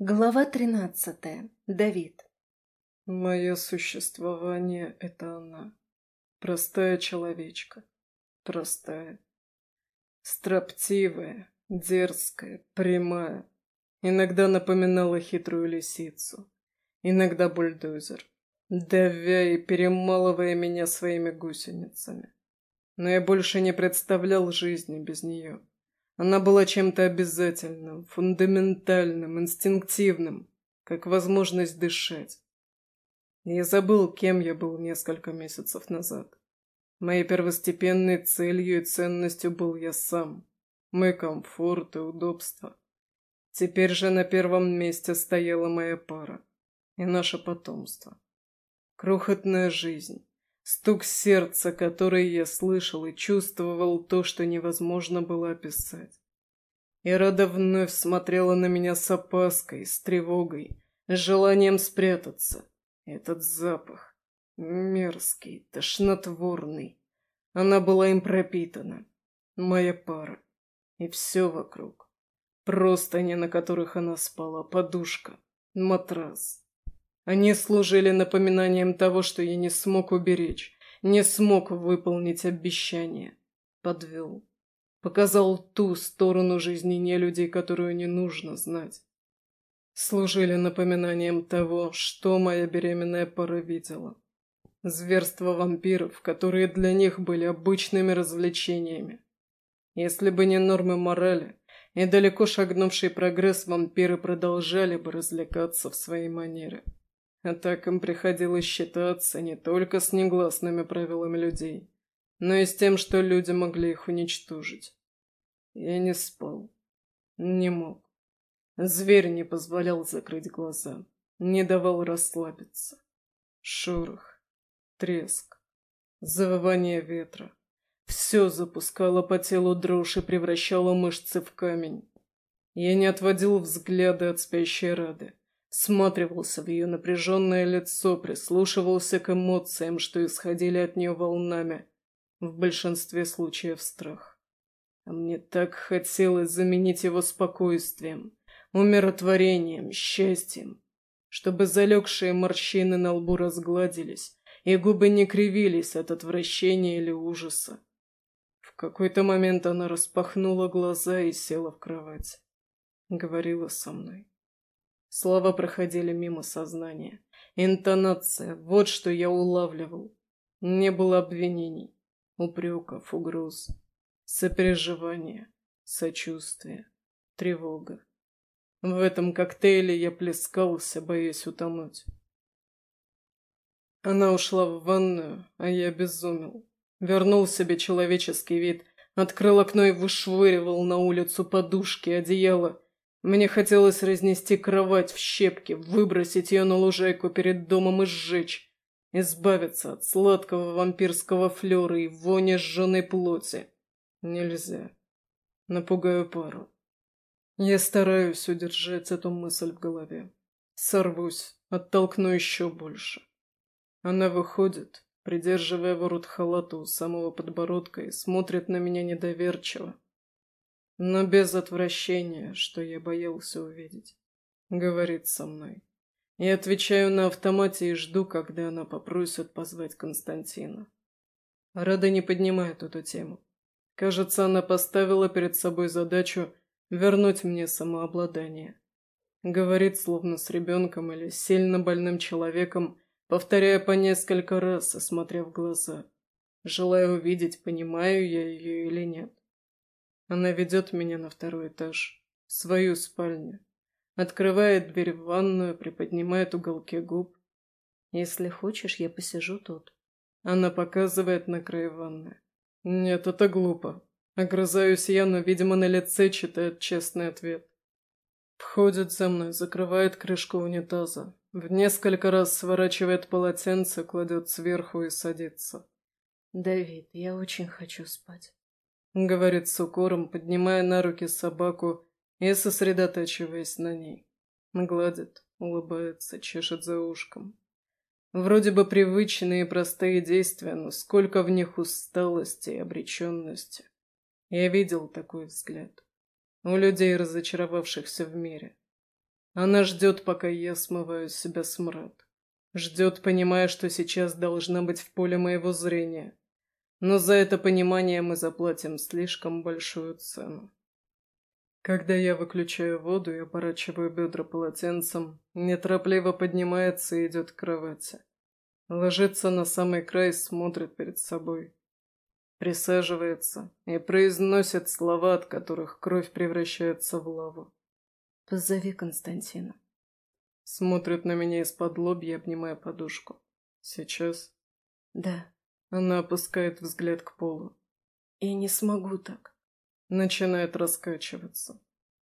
Глава тринадцатая. Давид. Мое существование — это она. Простая человечка. Простая. Строптивая, дерзкая, прямая. Иногда напоминала хитрую лисицу. Иногда бульдозер. Давя и перемалывая меня своими гусеницами. Но я больше не представлял жизни без нее. Она была чем-то обязательным, фундаментальным, инстинктивным, как возможность дышать. Я забыл, кем я был несколько месяцев назад. Моей первостепенной целью и ценностью был я сам, мой комфорт и удобство. Теперь же на первом месте стояла моя пара и наше потомство. Крохотная жизнь, Стук сердца, который я слышал и чувствовал то, что невозможно было описать. И Рада вновь смотрела на меня с опаской, с тревогой, с желанием спрятаться. Этот запах. Мерзкий, тошнотворный. Она была им пропитана. Моя пара. И все вокруг. Простыни, на которых она спала, подушка, матрас, они служили напоминанием того, что я не смог уберечь, не смог выполнить обещание. Подвел. Показал ту сторону жизни нелюдей, которую не нужно знать. Служили напоминанием того, что моя беременная пара видела. Зверства вампиров, которые для них были обычными развлечениями. Если бы не нормы морали и далеко шагнувший прогресс, вампиры продолжали бы развлекаться в своей манере. А так им приходилось считаться не только с негласными правилами людей, но и с тем, что люди могли их уничтожить. Я не спал. Не мог. Зверь не позволял закрыть глаза, не давал расслабиться. Шорох, треск, завывание ветра. Все запускало по телу дрожь и превращало мышцы в камень. Я не отводил взгляды от спящей Рады. Сматривался в ее напряженное лицо, прислушивался к эмоциям, что исходили от нее волнами, в большинстве случаев страх. А мне так хотелось заменить его спокойствием, умиротворением, счастьем, чтобы залегшие морщины на лбу разгладились, и губы не кривились от отвращения или ужаса. В какой-то момент она распахнула глаза и села в кровать. Говорила со мной. Слова проходили мимо сознания. Интонация — вот что я улавливал. Не было обвинений, упреков, угроз, сопереживания, сочувствия, тревога. В этом коктейле я плескался, боясь утонуть. Она ушла в ванную, а я безумел. Вернул себе человеческий вид, открыл окно и вышвыривал на улицу подушки, одеяло, мне хотелось разнести кровать в щепки, выбросить ее на лужайку перед домом и сжечь. Избавиться от сладкого вампирского флера и вони сжженной плоти. Нельзя. Напугаю пару. Я стараюсь удержать эту мысль в голове. Сорвусь, оттолкну еще больше. Она выходит, придерживая ворот халата у самого подбородка и смотрит на меня недоверчиво но без отвращения, что я боялся увидеть. Говорит со мной. Я отвечаю на автомате и жду, когда она попросит позвать Константина. Рада не поднимает эту тему. Кажется, она поставила перед собой задачу вернуть мне самообладание. Говорит, словно с ребенком или сильно больным человеком, повторяя по несколько раз, осмотрев глаза, желая увидеть, понимаю я ее или нет. Она ведет меня на второй этаж, в свою спальню. Открывает дверь в ванную, приподнимает уголки губ. Если хочешь, я посижу тут. Она показывает на край ванны. Нет, это глупо. Огрызаюсь я, но, видимо, на лице читает честный ответ. Входит за мной, закрывает крышку унитаза. В несколько раз сворачивает полотенце, кладет сверху и садится. «Давид, я очень хочу спать». — говорит с укором, поднимая на руки собаку и сосредотачиваясь на ней. Гладит, улыбается, чешет за ушком. Вроде бы привычные и простые действия, но сколько в них усталости и обреченности. Я видел такой взгляд. У людей, разочаровавшихся в мире. Она ждет, пока я смываю с себя смрад. Ждет, понимая, что сейчас должна быть в поле моего зрения. Но за это понимание мы заплатим слишком большую цену. Когда я выключаю воду и оборачиваю бедра полотенцем, неторопливо поднимается и идет к кровати. Ложится на самый край смотрит перед собой. Присаживается и произносит слова, от которых кровь превращается в лаву. «Позови Константина». Смотрит на меня из-под лобья, обнимая подушку. «Сейчас?» «Да». Она опускает взгляд к полу. «Я не смогу так». Начинает раскачиваться.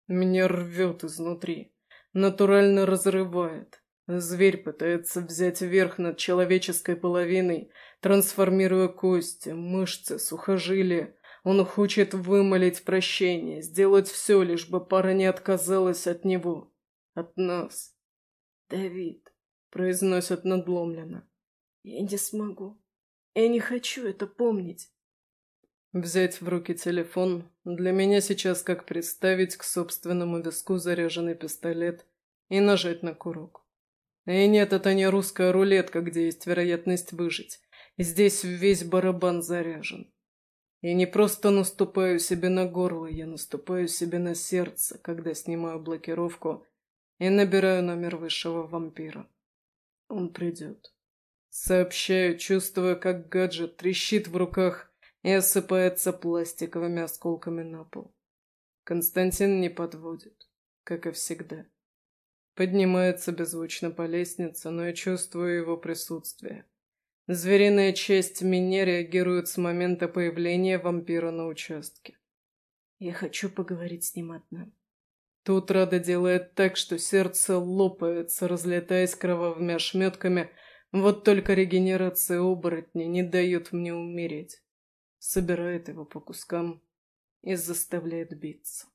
Меня рвет изнутри. Натурально разрывает. Зверь пытается взять верх над человеческой половиной, трансформируя кости, мышцы, сухожилия. Он хочет вымолить прощение, сделать все, лишь бы пара не отказалась от него. От нас. «Давид», — произносит надломленно. «Я не смогу. Я не хочу это помнить». Взять в руки телефон для меня сейчас как представить к собственному виску заряженный пистолет и нажать на курок. И нет, это не русская рулетка, где есть вероятность выжить. Здесь весь барабан заряжен. Я не просто наступаю себе на горло, я наступаю себе на сердце, когда снимаю блокировку и набираю номер высшего вампира. Он придет. Сообщаю, чувствуя, как гаджет трещит в руках и осыпается пластиковыми осколками на пол. Константин не подводит, как и всегда. Поднимается беззвучно по лестнице, но я чувствую его присутствие. Звериная часть меня реагирует с момента появления вампира на участке. Я хочу поговорить с ним одна. Тут Рада делает так, что сердце лопается, разлетаясь кровавыми ошметками, вот только регенерация оборотня не дает мне умереть собирает его по кускам и заставляет биться.